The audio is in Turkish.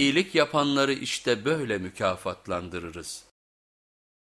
İyilik yapanları işte böyle mükafatlandırırız.